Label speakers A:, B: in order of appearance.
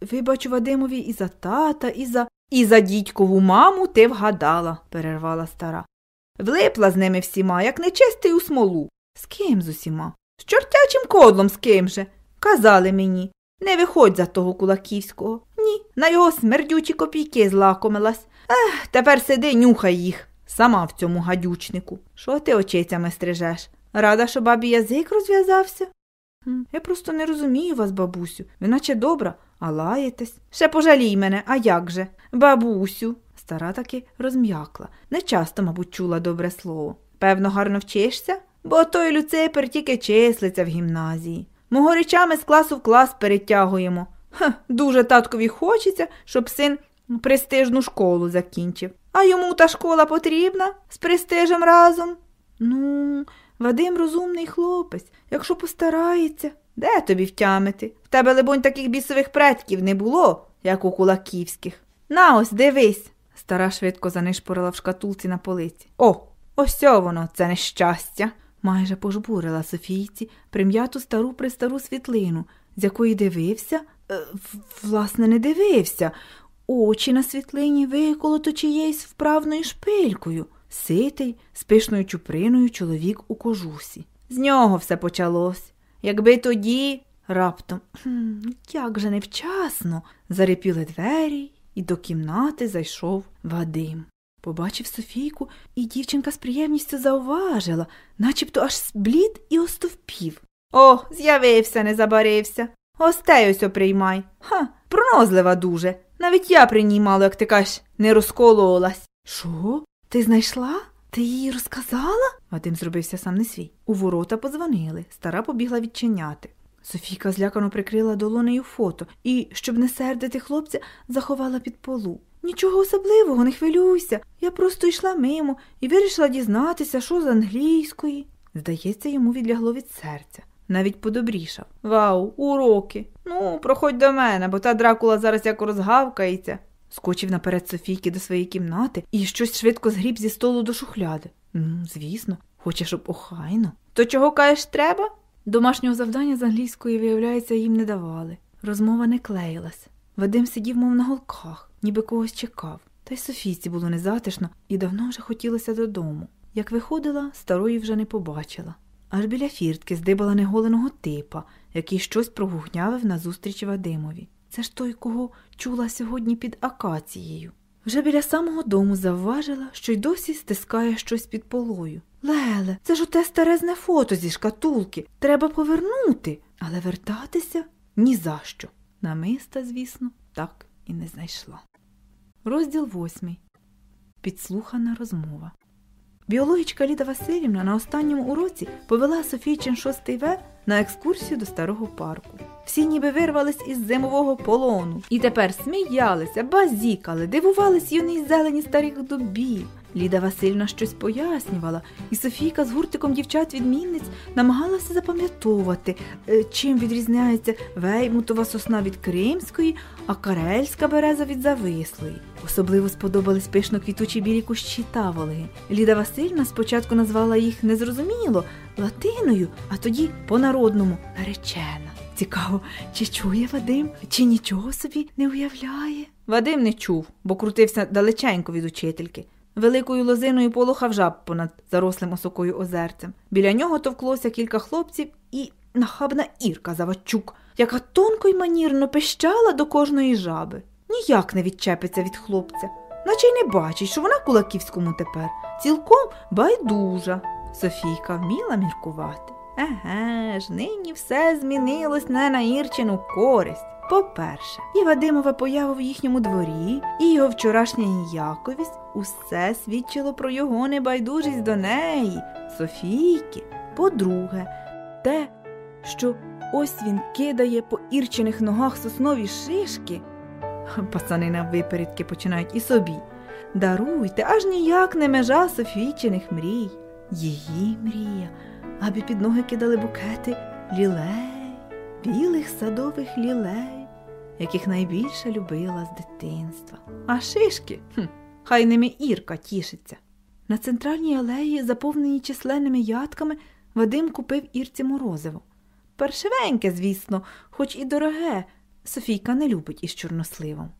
A: Вибач Вадимові і за тата, і за. І за дідькову маму ти вгадала, перервала стара. Влипла з ними всіма, як нечистий у смолу. З ким з усіма? З чортячим кодлом з ким же. Казали мені. Не виходь за того кулаківського. Ні, на його смердючі копійки злакомилась. Ех, тепер сиди, нюхай їх. Сама в цьому гадючнику. Що ти очицями стрижеш? Рада, що бабі язик розв'язався? Я просто не розумію вас, бабусю. Ви наче добра, а лаєтесь. Ще пожалій мене, а як же? Бабусю. Стара таки розм'якла. Не часто, мабуть, чула добре слово. Певно, гарно вчишся? Бо той Люципер тільки числиться в гімназії. Мого речами з класу в клас перетягуємо. Ха, дуже таткові хочеться, щоб син престижну школу закінчив. А йому та школа потрібна з престижем разом. Ну, Вадим розумний хлопець, якщо постарається, де тобі втямити? В тебе, либонь, таких бісових предків не було, як у кулаківських. На ось, дивись. Стара швидко занишпорила в шкатулці на полиці. О, ось воно, це нещастя. Майже пожбурила Софійці прим'яту стару престару світлину, з якої дивився, е, власне, не дивився. Очі на світлині виколото чиєюсь вправною шпилькою. Ситий, з пишною чуприною чоловік у кожусі. З нього все почалось. Якби тоді раптом, «Хм, як же невчасно, зарипіли двері, і до кімнати зайшов Вадим. Побачив Софійку, і дівчинка з приємністю зауважила, начебто аж зблід і остовпів. О, з'явився, не забарився. Гостей ось приймай. Ха, пронозлива дуже. Навіть я при як ти кажеш, не розкололась. Що? Ти знайшла? Ти їй розказала? Вадим зробився сам не свій. У ворота подзвонили. Стара побігла відчиняти. Софійка злякано прикрила долонею фото і, щоб не сердити хлопця, заховала під полу. Нічого особливого, не хвилюйся. Я просто йшла мимо і вирішила дізнатися, що з англійської. Здається, йому відлягло від серця. Навіть подобрішав. Вау, уроки. Ну, проходь до мене, бо та дракула зараз як розгавкається. Скочив наперед Софійки до своєї кімнати і щось швидко згріб зі столу до шухляди. Ну, звісно, хоче, щоб охайно. То чого кажеш треба? Домашнього завдання з англійської, виявляється, їм не давали. Розмова не клеїлась. Вадим сидів, мов на голках, ніби когось чекав. Та й Софійці було незатишно і давно вже хотілося додому. Як виходила, старої вже не побачила. Аж біля фіртки здибала неголеного типа, який щось прогухнявив назустріч Вадимові. Це ж той, кого чула сьогодні під акацією. Вже біля самого дому завважила, що й досі стискає щось під полою. Леле, це ж оте старезне фото зі шкатулки. Треба повернути. Але вертатися ні за що. Намиста, звісно, так і не знайшла. Розділ восьмий. Підслухана розмова. Біологічка Ліда Васильівна на останньому уроці повела Софійчин 6 В на екскурсію до старого парку. Всі ніби вирвались із зимового полону і тепер сміялися, базікали, дивувались юній зелені старих дубів. Ліда Васильівна щось пояснювала, і Софійка з гуртиком дівчат-відмінниць намагалася запам'ятовувати, е, чим відрізняється веймутова сосна від кримської, а карельська береза від завислої. Особливо сподобались пишно квітучі білі кущі таволги. Ліда Васильівна спочатку назвала їх незрозуміло латиною, а тоді по-народному наречена. Цікаво, чи чує Вадим, чи нічого собі не уявляє? Вадим не чув, бо крутився далеченько від учительки. Великою лозиною полохав жаб понад зарослим осокою озерцем. Біля нього товклося кілька хлопців і нахабна Ірка Завачук, яка тонко й манірно пищала до кожної жаби. Ніяк не відчепиться від хлопця, наче й не бачить, що вона кулаківському тепер. Цілком байдужа. Софійка вміла міркувати. Еге ж, нині все змінилось не на Ірчину користь. По-перше, і Вадимова поява в їхньому дворі, і його вчорашня ніяковість усе свідчило про його небайдужість до неї, Софійки. По-друге, те, що ось він кидає по ірчених ногах соснові шишки. Пацани на випередки починають і собі. Даруйте, аж ніяк не межа Софійчиних мрій. Її мрія, аби під ноги кидали букети лілей, білих садових лілей, яких найбільше любила з дитинства. А шишки, хм, хай ними Ірка тішиться. На центральній алеї, заповненій численними ядками, Вадим купив Ірці морозиво. Першивеньке, звісно, хоч і дороге, Софійка не любить із чорносливом.